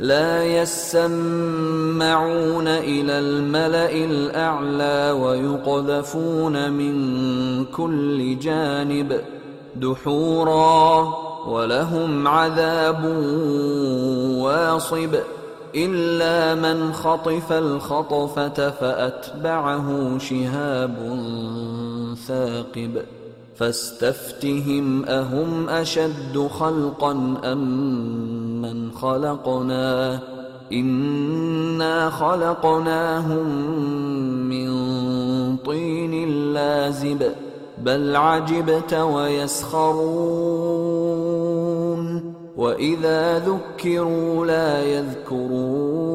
لا يسمعون إلى الملأ الأعلى ويقذفون من كل جانب دحورا ولهم عذاب واصب إلا من خطف الخطفة فأتبعه شهاب ثاقب. فاستفتهم أهم أشد خلقا أم من خلقنا؟ إنا خلقناهم من طين لازب بل عجبت ويسخرون. وإذا ذكروا لا يذكرون.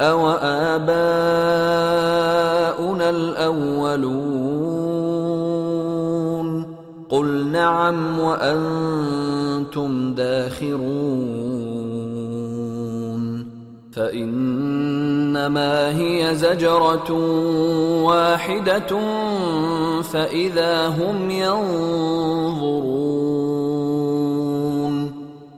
أو آباؤنا الأولون قل نعم وأنتم داخرون فإنما هي زجرة واحدة فإذا هم ينظرون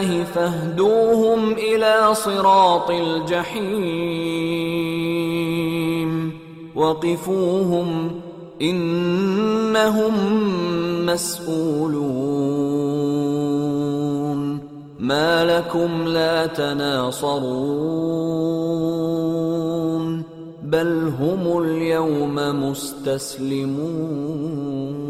الله فاهدوهم إلى صراط الجحيم. وقفوهم إنهم مسئولون ما لكم لا تناصرون. بل هم اليوم مستسلمون.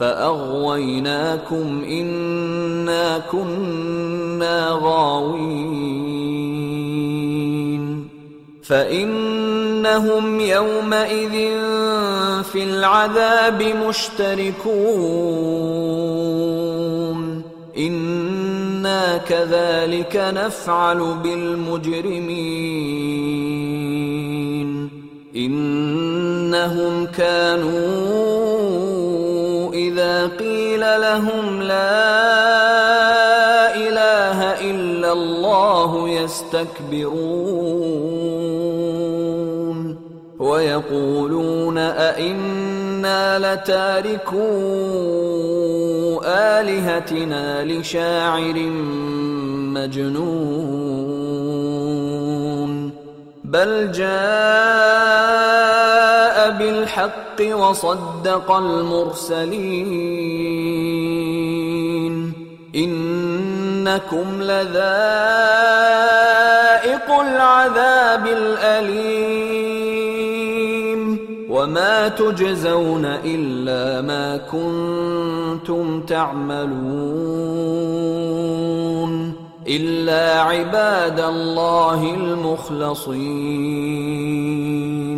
فاغويناكم انا كنا غاوين فانهم يومئذ في العذاب مشتركون أنا كذلك نفعل بالمجرمين انهم كانوا إذا قيل لهم لا إله إلا الله يستكبرون ويقولون أئنا لتاركو آلهتنا لشاعر مجنون بل جاء بالحق وصدق المرسلين. إنكم لذائق العذاب الأليم. وما تجزون إلا ما كنتم تعملون. إلا عباد الله المخلصين.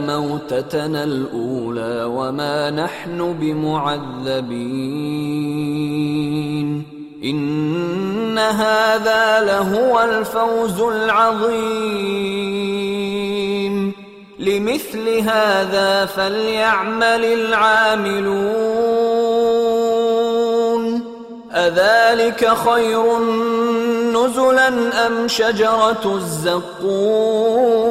موتتنا الأولى وما نحن بمعذبين. إن هذا لهو الفوز العظيم. لمثل هذا فليعمل العاملون. أذلك خير نزلا أم شجرة الزقوم؟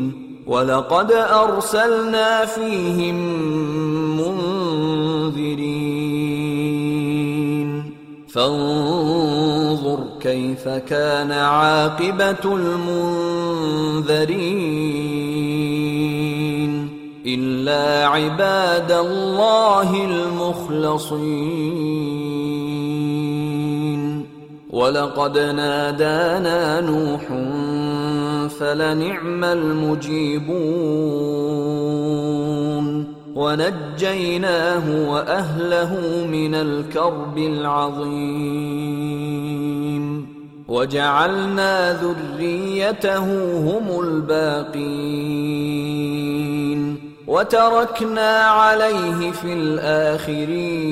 ولقد أرسلنا فيهم منذرين. فانظر كيف كان عاقبة المنذرين. إلا عباد الله المخلصين. ولقد نادانا نوح فلنعم المجيبون. ونجيناه وأهله من الكرب العظيم. وجعلنا ذريته هم الباقين. وتركنا عليه في الآخرين.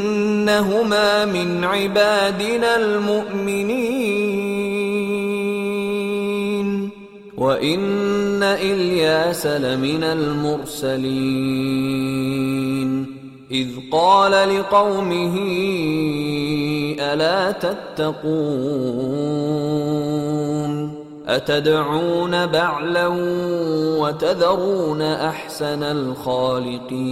انهما من عبادنا المؤمنين. وإن إلياس لمن المرسلين. إذ قال لقومه ألا تتقون؟ أتدعون بعلا وتذرون أحسن الخالقين؟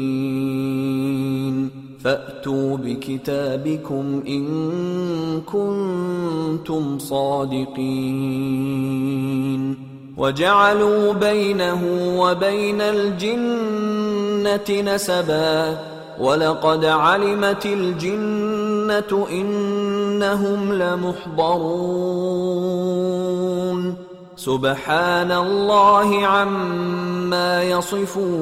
فأتوا بكتابكم إن كنتم صادقين. وجعلوا بينه وبين الجنة نسبا. ولقد علمت الجنة إنهم لمحضرون. سبحان الله عما يصفون.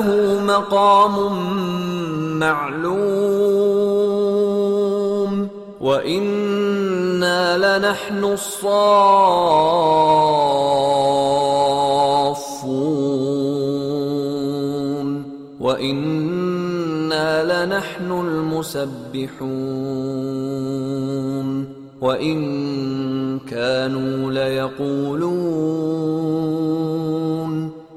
له مقام معلوم وإنا لنحن الصافون وإنا لنحن المسبحون وإن كانوا ليقولون